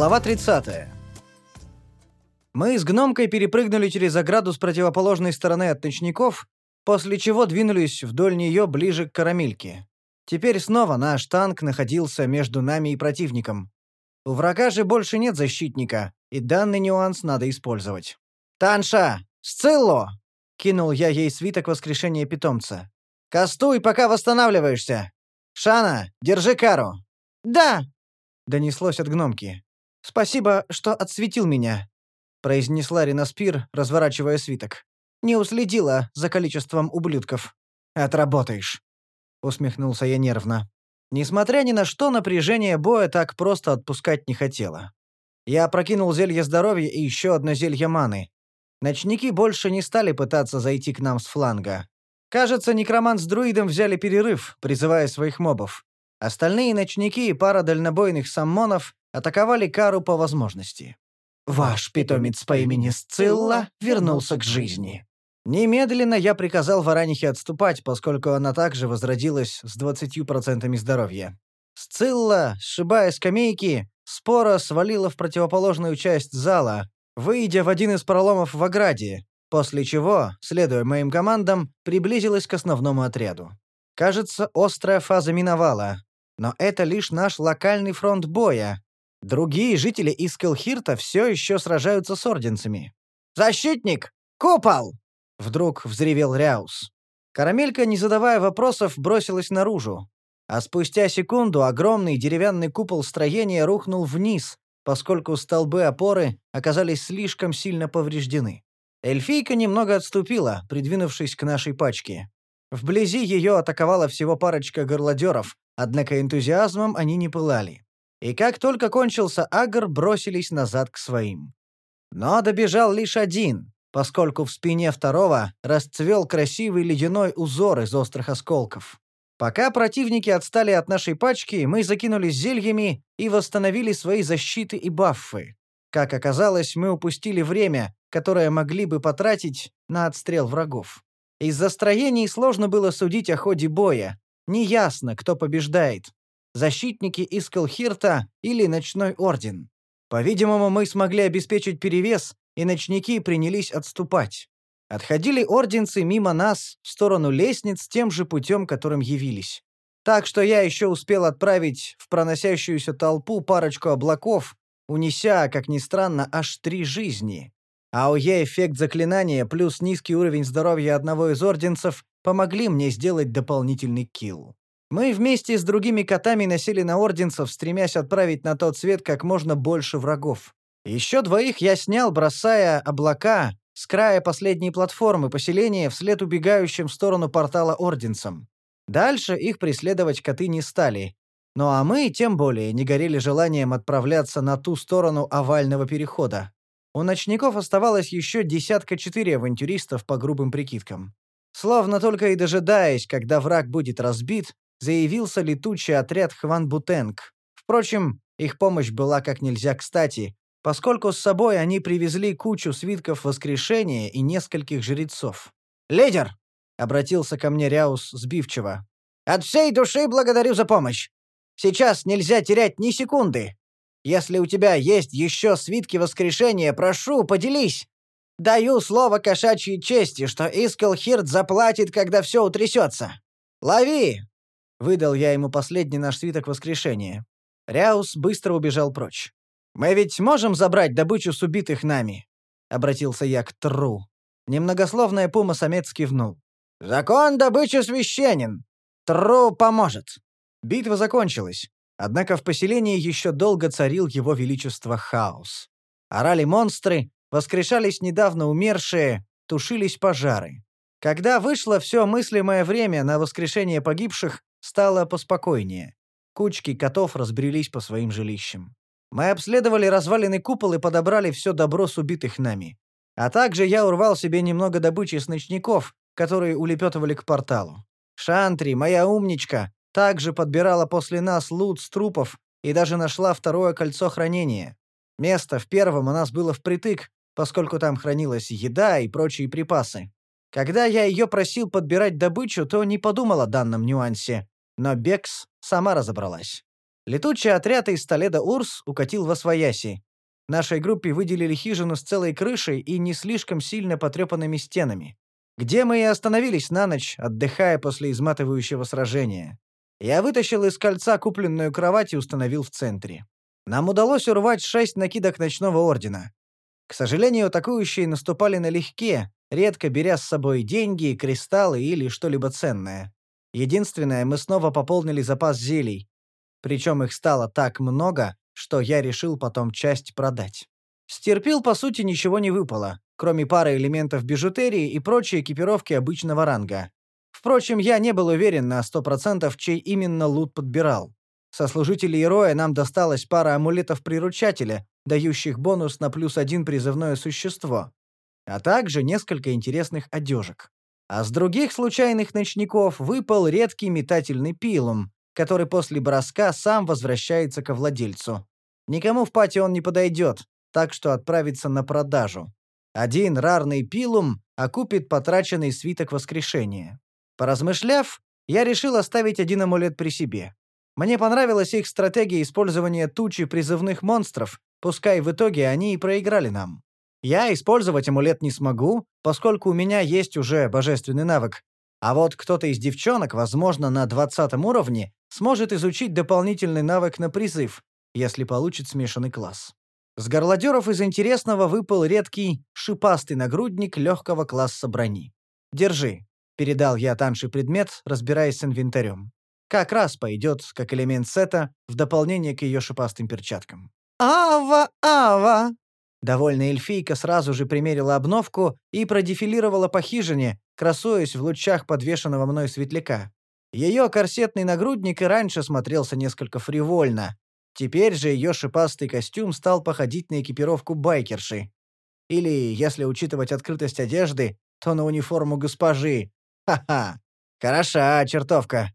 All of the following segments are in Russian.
Глава 30. Мы с гномкой перепрыгнули через ограду с противоположной стороны от ночников, после чего двинулись вдоль нее ближе к карамельке. Теперь снова наш танк находился между нами и противником. У врага же больше нет защитника, и данный нюанс надо использовать. «Танша! Сцилло!» — кинул я ей свиток воскрешения питомца. «Кастуй, пока восстанавливаешься! Шана, держи кару!» «Да!» — донеслось от гномки. «Спасибо, что отсветил меня», — произнесла Ринаспир, разворачивая свиток. «Не уследила за количеством ублюдков». «Отработаешь», — усмехнулся я нервно. Несмотря ни на что, напряжение боя так просто отпускать не хотела. Я опрокинул зелье здоровья и еще одно зелье маны. Ночники больше не стали пытаться зайти к нам с фланга. Кажется, некромант с друидом взяли перерыв, призывая своих мобов. Остальные ночники и пара дальнобойных саммонов атаковали Кару по возможности. «Ваш питомец по имени Сцилла вернулся к жизни». Немедленно я приказал Варанихе отступать, поскольку она также возродилась с 20% здоровья. Сцилла, сшибая скамейки, спора свалила в противоположную часть зала, выйдя в один из проломов в ограде, после чего, следуя моим командам, приблизилась к основному отряду. Кажется, острая фаза миновала, но это лишь наш локальный фронт боя, Другие жители Искелхирта все еще сражаются с орденцами. «Защитник! Купол!» — вдруг взревел Ряус. Карамелька, не задавая вопросов, бросилась наружу. А спустя секунду огромный деревянный купол строения рухнул вниз, поскольку столбы опоры оказались слишком сильно повреждены. Эльфийка немного отступила, придвинувшись к нашей пачке. Вблизи ее атаковала всего парочка горлодеров, однако энтузиазмом они не пылали и как только кончился агр, бросились назад к своим. Но добежал лишь один, поскольку в спине второго расцвел красивый ледяной узор из острых осколков. Пока противники отстали от нашей пачки, мы закинулись зельями и восстановили свои защиты и баффы. Как оказалось, мы упустили время, которое могли бы потратить на отстрел врагов. Из-за строений сложно было судить о ходе боя. Неясно, кто побеждает защитники из Калхирта или Ночной Орден. По-видимому, мы смогли обеспечить перевес, и ночники принялись отступать. Отходили орденцы мимо нас в сторону лестниц тем же путем, которым явились. Так что я еще успел отправить в проносящуюся толпу парочку облаков, унеся, как ни странно, аж три жизни. АОЕ-эффект заклинания плюс низкий уровень здоровья одного из орденцев помогли мне сделать дополнительный килл. Мы вместе с другими котами носили на орденцев, стремясь отправить на тот свет как можно больше врагов. Еще двоих я снял, бросая облака с края последней платформы поселения вслед убегающим в сторону портала орденцам. Дальше их преследовать коты не стали. Ну а мы, тем более, не горели желанием отправляться на ту сторону овального перехода. У ночников оставалось еще десятка четыре авантюристов по грубым прикидкам. Словно только и дожидаясь, когда враг будет разбит, заявился летучий отряд Хван Бутенг. Впрочем, их помощь была как нельзя кстати, поскольку с собой они привезли кучу свитков воскрешения и нескольких жрецов. «Лидер!» — обратился ко мне Ряус сбивчиво. «От всей души благодарю за помощь. Сейчас нельзя терять ни секунды. Если у тебя есть еще свитки воскрешения, прошу, поделись. Даю слово кошачьей чести, что Искелхирт заплатит, когда все утрясется. Лови, Выдал я ему последний наш свиток воскрешения. Ряус быстро убежал прочь. «Мы ведь можем забрать добычу с убитых нами?» — обратился я к Тру. Немногословная пума-самец кивнул. «Закон добычи священен. Тру поможет». Битва закончилась. Однако в поселении еще долго царил его величество хаос. Орали монстры, воскрешались недавно умершие, тушились пожары. Когда вышло все мыслимое время на воскрешение погибших, Стало поспокойнее. Кучки котов разбрелись по своим жилищам. Мы обследовали развалины купол и подобрали все добро с убитых нами. А также я урвал себе немного добычи с ночников, которые улепетывали к порталу. Шантри, моя умничка, также подбирала после нас лут с трупов и даже нашла второе кольцо хранения. Место в первом у нас было впритык, поскольку там хранилась еда и прочие припасы. Когда я ее просил подбирать добычу, то не подумал о данном нюансе, но Бекс сама разобралась. Летучий отряд из Толеда Урс укатил во свояси. Нашей группе выделили хижину с целой крышей и не слишком сильно потрепанными стенами, где мы и остановились на ночь, отдыхая после изматывающего сражения. Я вытащил из кольца купленную кровать и установил в центре. Нам удалось урвать шесть накидок ночного ордена. К сожалению, атакующие наступали налегке, редко беря с собой деньги, кристаллы или что-либо ценное. Единственное, мы снова пополнили запас зелий. Причем их стало так много, что я решил потом часть продать. Стерпил, по сути, ничего не выпало, кроме пары элементов бижутерии и прочей экипировки обычного ранга. Впрочем, я не был уверен на сто процентов, чей именно лут подбирал. Со служителей Роя нам досталась пара амулетов приручателя, дающих бонус на плюс один призывное существо, а также несколько интересных одежек. А с других случайных ночников выпал редкий метательный пилум, который после броска сам возвращается ко владельцу. Никому в пати он не подойдет, так что отправится на продажу. Один рарный пилум окупит потраченный свиток воскрешения. Поразмышляв, я решил оставить один амулет при себе. Мне понравилась их стратегия использования тучи призывных монстров, пускай в итоге они и проиграли нам. Я использовать амулет не смогу, поскольку у меня есть уже божественный навык. А вот кто-то из девчонок, возможно, на 20 уровне, сможет изучить дополнительный навык на призыв, если получит смешанный класс. С горлодеров из интересного выпал редкий шипастый нагрудник легкого класса брони. «Держи», — передал я Танше предмет, разбираясь с инвентарем. Как раз пойдет, как элемент сета, в дополнение к ее шипастым перчаткам. «Ава, ава!» Довольная эльфийка сразу же примерила обновку и продефилировала по хижине, красуясь в лучах подвешенного мной светляка. Ее корсетный нагрудник и раньше смотрелся несколько фривольно. Теперь же ее шипастый костюм стал походить на экипировку байкерши. Или, если учитывать открытость одежды, то на униформу госпожи. Ха-ха! Хороша чертовка!»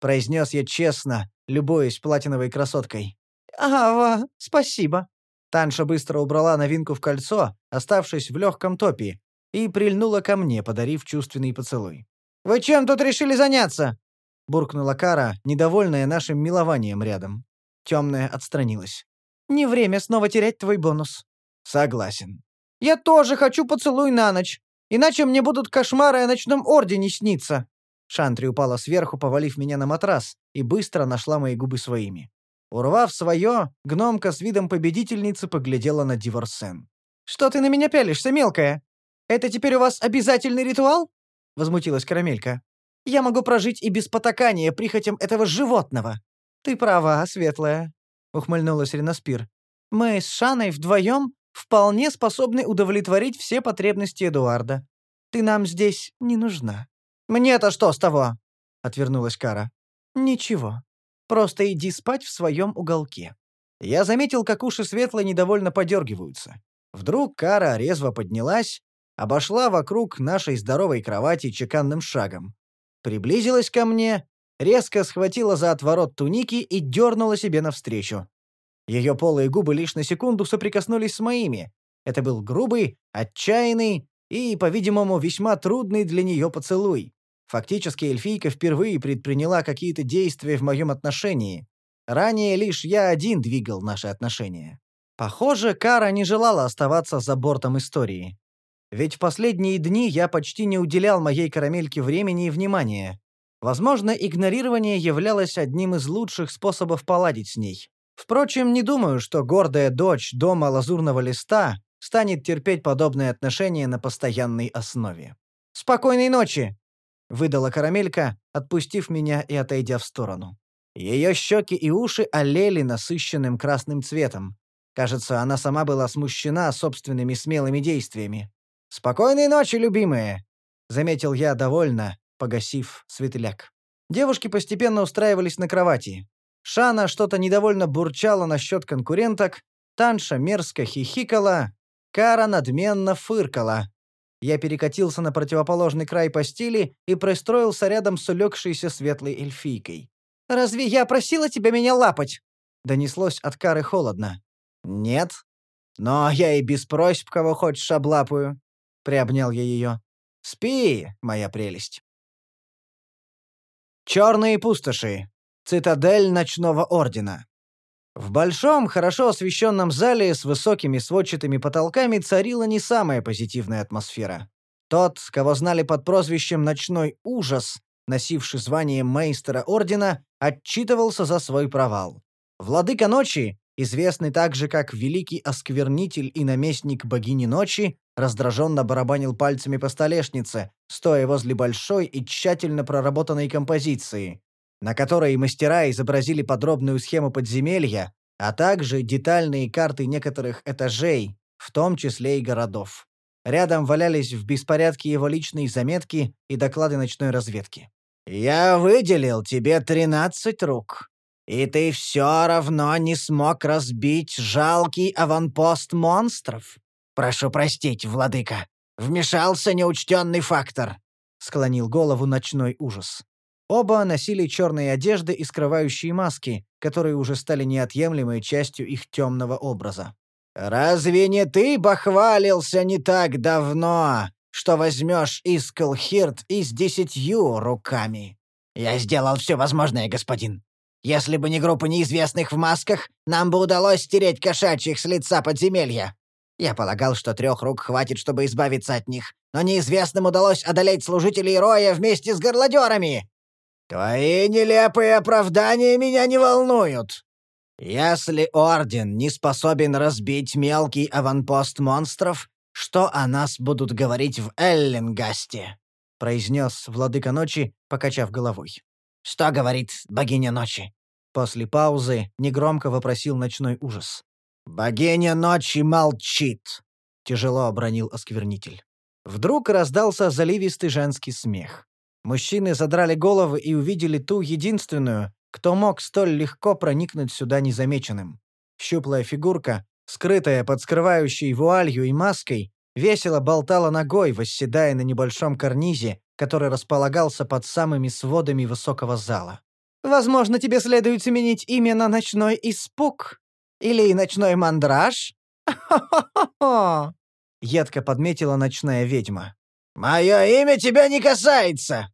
произнес я честно, любуясь платиновой красоткой. «Ава, спасибо». Танша быстро убрала новинку в кольцо, оставшись в легком топе, и прильнула ко мне, подарив чувственный поцелуй. «Вы чем тут решили заняться?» — буркнула Кара, недовольная нашим милованием рядом. Темная отстранилась. «Не время снова терять твой бонус». «Согласен». «Я тоже хочу поцелуй на ночь, иначе мне будут кошмары о ночном ордене сниться». Шантри упала сверху, повалив меня на матрас, и быстро нашла мои губы своими. Урвав свое, гномка с видом победительницы поглядела на Диворсен. «Что ты на меня пялишься, мелкая? Это теперь у вас обязательный ритуал?» — возмутилась Карамелька. «Я могу прожить и без потакания прихотям этого животного». «Ты права, светлая», — ухмыльнулась Реноспир. «Мы с Шаной вдвоем вполне способны удовлетворить все потребности Эдуарда. Ты нам здесь не нужна». «Мне-то что с того?» — отвернулась Кара. «Ничего. Просто иди спать в своем уголке». Я заметил, как уши светлые недовольно подергиваются. Вдруг Кара резво поднялась, обошла вокруг нашей здоровой кровати чеканным шагом. Приблизилась ко мне, резко схватила за отворот туники и дернула себе навстречу. Ее полые губы лишь на секунду соприкоснулись с моими. Это был грубый, отчаянный и, по-видимому, весьма трудный для нее поцелуй. Фактически эльфийка впервые предприняла какие-то действия в моем отношении. Ранее лишь я один двигал наши отношения. Похоже, Кара не желала оставаться за бортом истории. Ведь в последние дни я почти не уделял моей карамельке времени и внимания. Возможно, игнорирование являлось одним из лучших способов поладить с ней. Впрочем, не думаю, что гордая дочь дома лазурного листа станет терпеть подобные отношения на постоянной основе. «Спокойной ночи!» — выдала карамелька, отпустив меня и отойдя в сторону. Ее щеки и уши олели насыщенным красным цветом. Кажется, она сама была смущена собственными смелыми действиями. «Спокойной ночи, любимые!» — заметил я довольно, погасив светляк. Девушки постепенно устраивались на кровати. Шана что-то недовольно бурчала насчет конкуренток, Танша мерзко хихикала, Кара надменно фыркала. Я перекатился на противоположный край постели и пристроился рядом с улегшейся светлой эльфийкой. «Разве я просила тебя меня лапать?» Донеслось от Кары холодно. «Нет. Но я и без просьб кого хочешь облапаю», — приобнял я ее. «Спи, моя прелесть». Черные пустоши. Цитадель Ночного Ордена. В большом, хорошо освещенном зале с высокими сводчатыми потолками царила не самая позитивная атмосфера. Тот, кого знали под прозвищем «Ночной ужас», носивший звание мейстера Ордена, отчитывался за свой провал. Владыка Ночи, известный также как Великий Осквернитель и Наместник Богини Ночи, раздраженно барабанил пальцами по столешнице, стоя возле большой и тщательно проработанной композиции, на которой мастера изобразили подробную схему подземелья, а также детальные карты некоторых этажей, в том числе и городов. Рядом валялись в беспорядке его личные заметки и доклады ночной разведки. «Я выделил тебе тринадцать рук, и ты все равно не смог разбить жалкий аванпост монстров. Прошу простить, владыка, вмешался неучтенный фактор», — склонил голову ночной ужас. Оба носили черные одежды и скрывающие маски, которые уже стали неотъемлемой частью их темного образа. «Разве не ты бахвалился не так давно, что возьмешь Искалхирт и с десятью руками?» «Я сделал все возможное, господин. Если бы не группа неизвестных в масках, нам бы удалось стереть кошачьих с лица подземелья. Я полагал, что трех рук хватит, чтобы избавиться от них, но неизвестным удалось одолеть служителей Роя вместе с горлодерами. Твои нелепые оправдания меня не волнуют. Если Орден не способен разбить мелкий аванпост монстров, что о нас будут говорить в Эллингасте?» — произнес Владыка Ночи, покачав головой. «Что говорит Богиня Ночи?» После паузы негромко вопросил Ночной Ужас. «Богиня Ночи молчит!» — тяжело обронил Осквернитель. Вдруг раздался заливистый женский смех. Мужчины задрали головы и увидели ту единственную, кто мог столь легко проникнуть сюда незамеченным. Щуплая фигурка, скрытая под скрывающей вуалью и маской, весело болтала ногой, восседая на небольшом карнизе, который располагался под самыми сводами высокого зала. «Возможно, тебе следует сменить имя на «Ночной испуг» или «Ночной мандраж»?» «Хо-хо-хо-хо!» — едко подметила ночная ведьма. «Мое имя тебя не касается!» —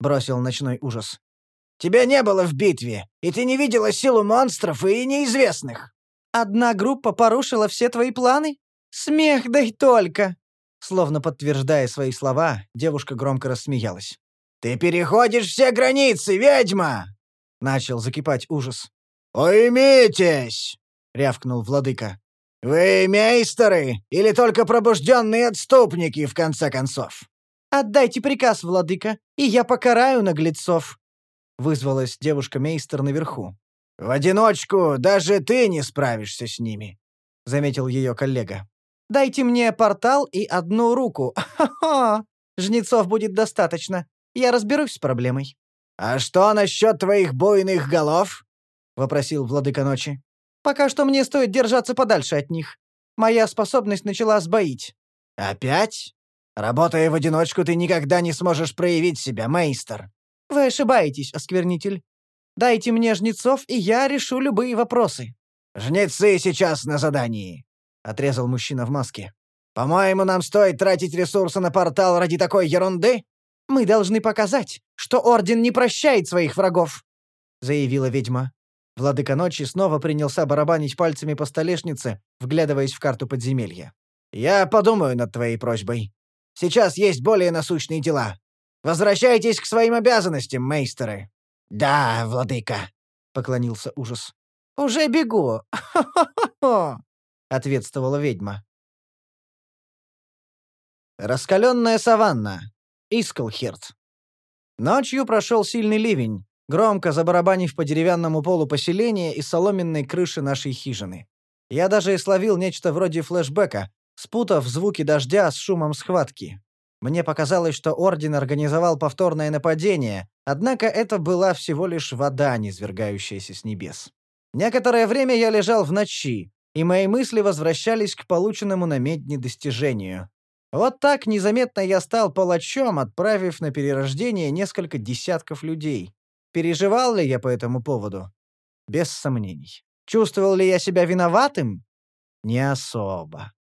бросил ночной ужас. «Тебя не было в битве, и ты не видела силу монстров и неизвестных». «Одна группа порушила все твои планы? Смех, да и только!» Словно подтверждая свои слова, девушка громко рассмеялась. «Ты переходишь все границы, ведьма!» Начал закипать ужас. «Уймитесь!» — рявкнул владыка. «Вы мейстеры или только пробужденные отступники, в конце концов?» «Отдайте приказ, владыка, и я покараю наглецов», — вызвалась девушка-мейстер наверху. «В одиночку даже ты не справишься с ними», — заметил ее коллега. «Дайте мне портал и одну руку. Ха-ха! Жнецов будет достаточно. Я разберусь с проблемой». «А что насчет твоих буйных голов?» — вопросил владыка ночи. «Пока что мне стоит держаться подальше от них. Моя способность начала сбоить». «Опять?» Работая в одиночку, ты никогда не сможешь проявить себя, мейстер». «Вы ошибаетесь, осквернитель. Дайте мне жнецов, и я решу любые вопросы». «Жнецы сейчас на задании», — отрезал мужчина в маске. «По-моему, нам стоит тратить ресурсы на портал ради такой ерунды?» «Мы должны показать, что Орден не прощает своих врагов», — заявила ведьма. Владыка Ночи снова принялся барабанить пальцами по столешнице, вглядываясь в карту подземелья. «Я подумаю над твоей просьбой», Сейчас есть более насущные дела. Возвращайтесь к своим обязанностям, мейстеры». «Да, владыка», — поклонился ужас. «Уже бегу. Хо-хо-хо», — ответствовала ведьма. Раскаленная саванна. Искалхирт. Ночью прошел сильный ливень, громко забарабанив по деревянному полу поселения и соломенной крыши нашей хижины. Я даже и словил нечто вроде флешбека, спутав звуки дождя с шумом схватки. Мне показалось, что Орден организовал повторное нападение, однако это была всего лишь вода, низвергающаяся с небес. Некоторое время я лежал в ночи, и мои мысли возвращались к полученному на медне достижению. Вот так незаметно я стал палачом, отправив на перерождение несколько десятков людей. Переживал ли я по этому поводу? Без сомнений. Чувствовал ли я себя виноватым? Не особо.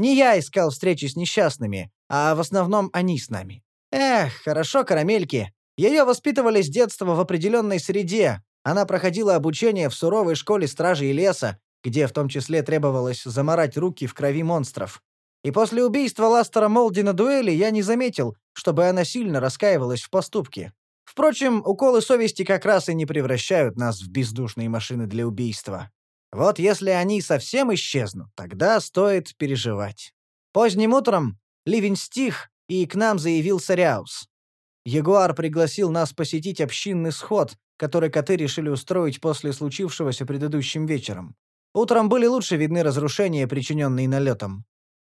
Не я искал встречи с несчастными, а в основном они с нами. Эх, хорошо карамельки. Ее воспитывали с детства в определенной среде, Она проходила обучение в суровой школе стражей леса, где в том числе требовалось заморать руки в крови монстров. И после убийства Ластера Молди на дуэли я не заметил, чтобы она сильно раскаивалась в поступке. Впрочем, уколы совести как раз и не превращают нас в бездушные машины для убийства. Вот если они совсем исчезнут, тогда стоит переживать. Поздним утром ливень стих, и к нам заявился Ряус. Ягуар пригласил нас посетить общинный сход, который коты решили устроить после случившегося предыдущим вечером. Утром были лучше видны разрушения, причиненные налетом.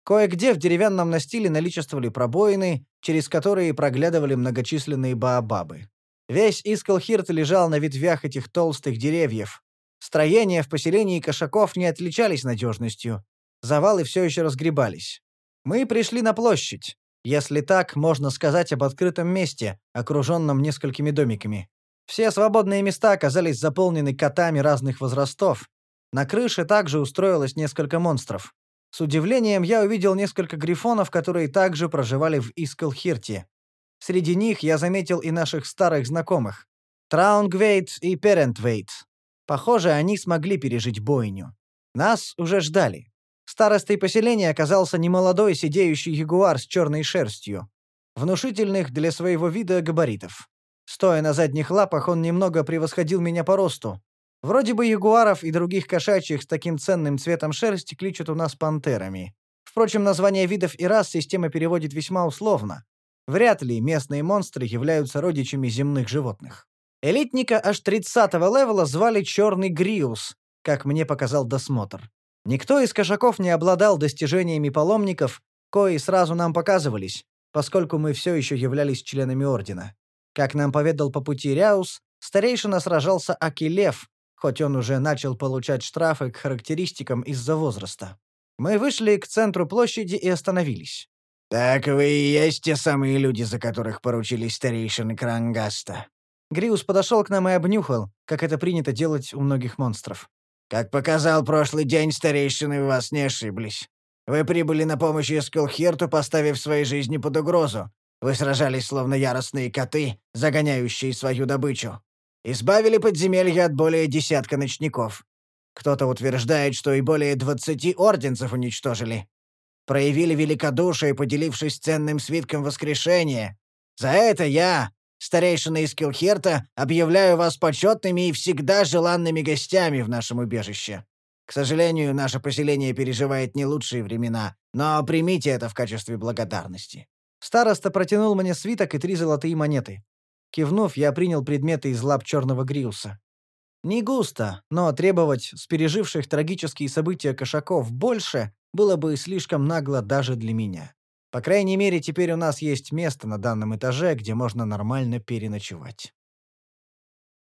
Кое-где в деревянном настиле наличествовали пробоины, через которые проглядывали многочисленные баобабы. Весь Искалхирт лежал на ветвях этих толстых деревьев. Строения в поселении кошаков не отличались надежностью. Завалы все еще разгребались. Мы пришли на площадь, если так можно сказать об открытом месте, окруженном несколькими домиками. Все свободные места оказались заполнены котами разных возрастов. На крыше также устроилось несколько монстров. С удивлением я увидел несколько грифонов, которые также проживали в Искалхирте. Среди них я заметил и наших старых знакомых. Траунгвейт и Перентвейт. Похоже, они смогли пережить бойню. Нас уже ждали. Старостой поселения оказался немолодой сидеющий ягуар с черной шерстью. Внушительных для своего вида габаритов. Стоя на задних лапах, он немного превосходил меня по росту. Вроде бы ягуаров и других кошачьих с таким ценным цветом шерсти кличут у нас пантерами. Впрочем, название видов и рас система переводит весьма условно. Вряд ли местные монстры являются родичами земных животных. Элитника аж 30-го левела звали Черный Гриус, как мне показал досмотр. Никто из кошаков не обладал достижениями паломников, кои сразу нам показывались, поскольку мы все еще являлись членами Ордена. Как нам поведал по пути Ряус, старейшина сражался Акилев, хоть он уже начал получать штрафы к характеристикам из-за возраста. Мы вышли к центру площади и остановились. «Так вы и есть те самые люди, за которых поручились старейшины Крангаста». Гриус подошел к нам и обнюхал, как это принято делать у многих монстров. «Как показал прошлый день, старейшины в вас не ошиблись. Вы прибыли на помощь Искулхирту, поставив свои жизни под угрозу, вы сражались, словно яростные коты, загоняющие свою добычу. Избавили подземелье от более десятка ночников. Кто-то утверждает, что и более двадцати орденцев уничтожили. Проявили великодушие, поделившись ценным свитком воскрешения. За это я, старейшина из Килхерта, объявляю вас почетными и всегда желанными гостями в нашем убежище. К сожалению, наше поселение переживает не лучшие времена, но примите это в качестве благодарности. Староста протянул мне свиток и три золотые монеты. Кивнув, я принял предметы из лап черного Гриуса. Не густо, но требовать с переживших трагические события кошаков больше было бы слишком нагло даже для меня. По крайней мере, теперь у нас есть место на данном этаже, где можно нормально переночевать.